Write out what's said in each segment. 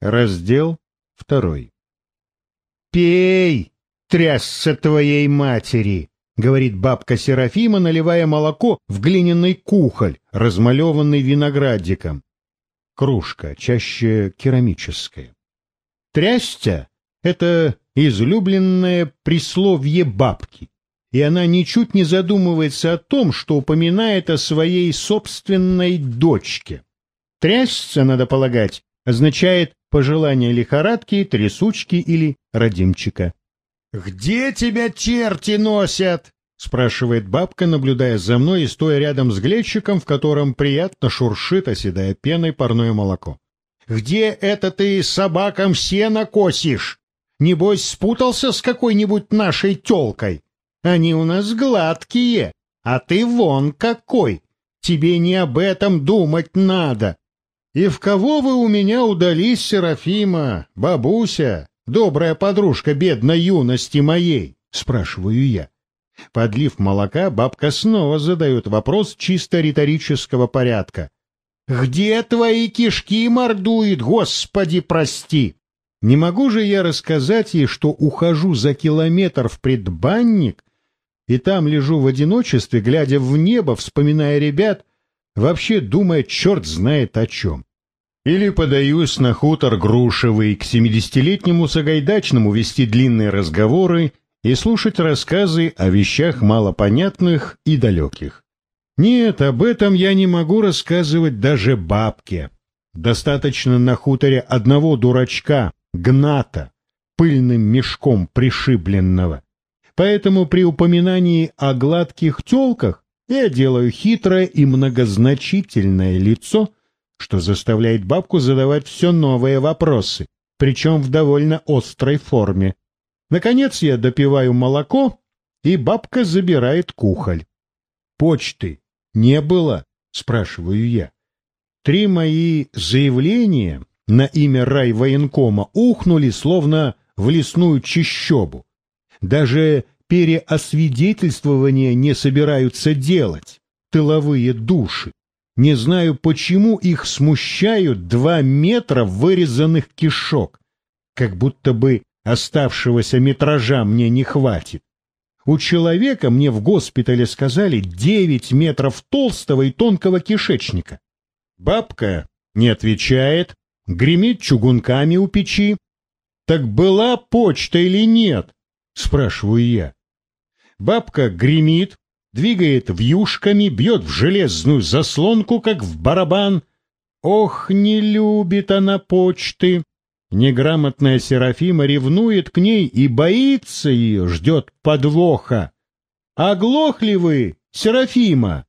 Раздел второй. «Пей, трясся твоей матери!» — говорит бабка Серафима, наливая молоко в глиняный кухоль, размалеванный виноградиком. Кружка, чаще керамическая. «Трясся» — это излюбленное присловие бабки, и она ничуть не задумывается о том, что упоминает о своей собственной дочке. Трясться, надо полагать, означает пожелание лихорадки, трясучки или родимчика. «Где тебя черти носят?» — спрашивает бабка, наблюдая за мной и стоя рядом с глечиком, в котором приятно шуршит, оседая пеной, парное молоко. «Где это ты собакам сено косишь? Небось, спутался с какой-нибудь нашей тёлкой? Они у нас гладкие, а ты вон какой! Тебе не об этом думать надо!» «И в кого вы у меня удались, Серафима, бабуся, добрая подружка бедной юности моей?» — спрашиваю я. Подлив молока, бабка снова задает вопрос чисто риторического порядка. «Где твои кишки мордует, господи, прости?» Не могу же я рассказать ей, что ухожу за километр в предбанник, и там лежу в одиночестве, глядя в небо, вспоминая ребят, вообще думая черт знает о чем. Или подаюсь на хутор Грушевый к семидесятилетнему Сагайдачному вести длинные разговоры и слушать рассказы о вещах малопонятных и далеких. Нет, об этом я не могу рассказывать даже бабке. Достаточно на хуторе одного дурачка, гната, пыльным мешком пришибленного. Поэтому при упоминании о гладких телках я делаю хитрое и многозначительное лицо, что заставляет бабку задавать все новые вопросы, причем в довольно острой форме. Наконец я допиваю молоко, и бабка забирает кухоль. «Почты не было?» — спрашиваю я. Три мои заявления на имя райвоенкома ухнули, словно в лесную чищобу. Даже переосвидетельствования не собираются делать, тыловые души. Не знаю, почему их смущают два метра вырезанных кишок, как будто бы оставшегося метража мне не хватит. У человека мне в госпитале сказали девять метров толстого и тонкого кишечника. Бабка не отвечает, гремит чугунками у печи. Так была почта или нет? Спрашиваю я. Бабка гремит, двигает вьюшками, бьет в железную заслонку, как в барабан. Ох, не любит она почты. Неграмотная Серафима ревнует к ней и боится ее, ждет подвоха. Оглохли вы, Серафима?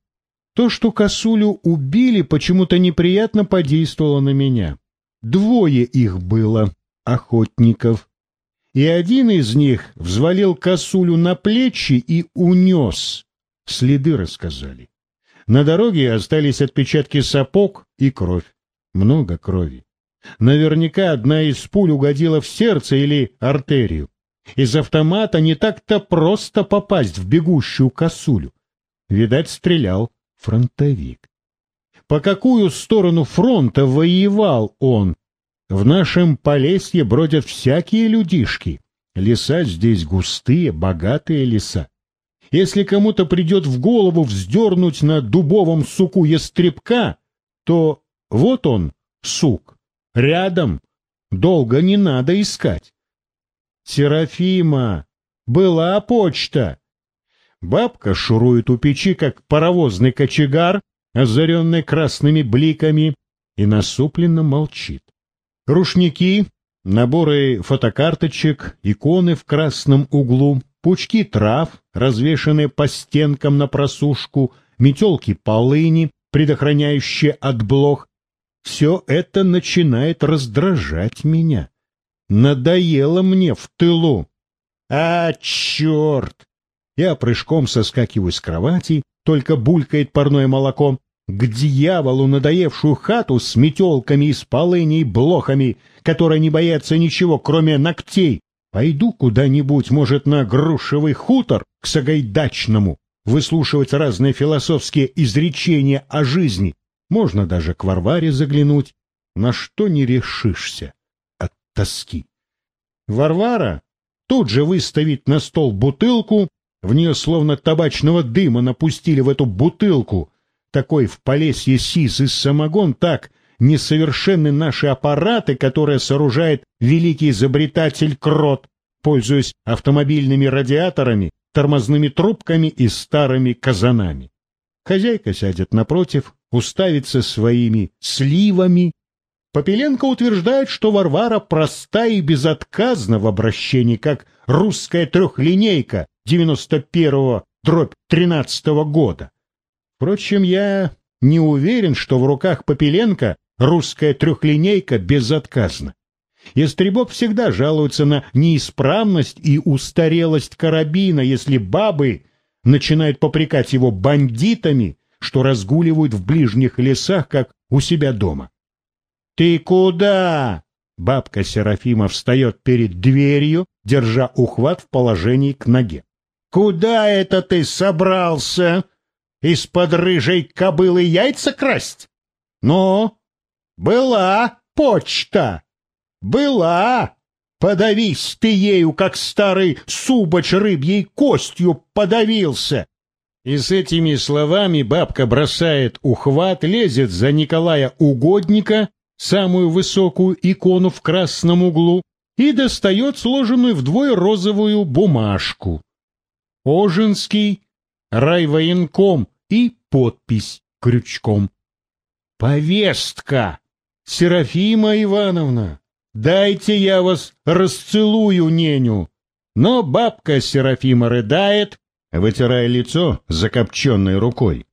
То, что косулю убили, почему-то неприятно подействовало на меня. Двое их было, охотников. И один из них взвалил косулю на плечи и унес. Следы рассказали. На дороге остались отпечатки сапог и кровь. Много крови. Наверняка одна из пуль угодила в сердце или артерию. Из автомата не так-то просто попасть в бегущую косулю. Видать, стрелял фронтовик. По какую сторону фронта воевал он? В нашем Полесье бродят всякие людишки. Леса здесь густые, богатые леса. Если кому-то придет в голову вздернуть на дубовом суку ястребка, то вот он, сук, рядом, долго не надо искать. Серафима, была почта. Бабка шурует у печи, как паровозный кочегар, озаренный красными бликами, и насупленно молчит. Рушники, наборы фотокарточек, иконы в красном углу, пучки трав, развешанные по стенкам на просушку, метелки полыни, предохраняющие от блох. Все это начинает раздражать меня. Надоело мне в тылу. А, черт! Я прыжком соскакиваю с кровати, только булькает парное молоко. К дьяволу надоевшую хату с метелками из полыни и блохами, которые не боятся ничего, кроме ногтей, Пойду куда-нибудь, может, на грушевый хутор к Сагайдачному, выслушивать разные философские изречения о жизни. Можно даже к Варваре заглянуть. На что не решишься. тоски. Варвара тут же выставит на стол бутылку, в нее словно табачного дыма напустили в эту бутылку. Такой в Полесье и самогон так несовершенны наши аппараты, которые сооружает великий изобретатель Крот, пользуясь автомобильными радиаторами, тормозными трубками и старыми казанами. Хозяйка сядет напротив, уставится своими сливами. Попеленко утверждает, что Варвара проста и безотказна в обращении, как русская трехлинейка 91-го дробь 13 -го года. Впрочем, я не уверен, что в руках Попеленко русская трехлинейка безотказна. Ястребок всегда жалуется на неисправность и устарелость карабина, если бабы начинают попрекать его бандитами, что разгуливают в ближних лесах, как у себя дома. «Ты куда?» Бабка Серафима встает перед дверью, держа ухват в положении к ноге. «Куда это ты собрался? Из-под рыжей кобылы яйца красть? Ну, была почта, была. Подавись ты ею, как старый субач рыбьей костью подавился. И с этими словами бабка бросает ухват, лезет за Николая Угодника, самую высокую икону в красном углу, и достает сложенную вдвое розовую бумажку. Ожинский райвоенком и подпись крючком. «Повестка! Серафима Ивановна, дайте я вас расцелую неню!» Но бабка Серафима рыдает, вытирая лицо закопченной рукой.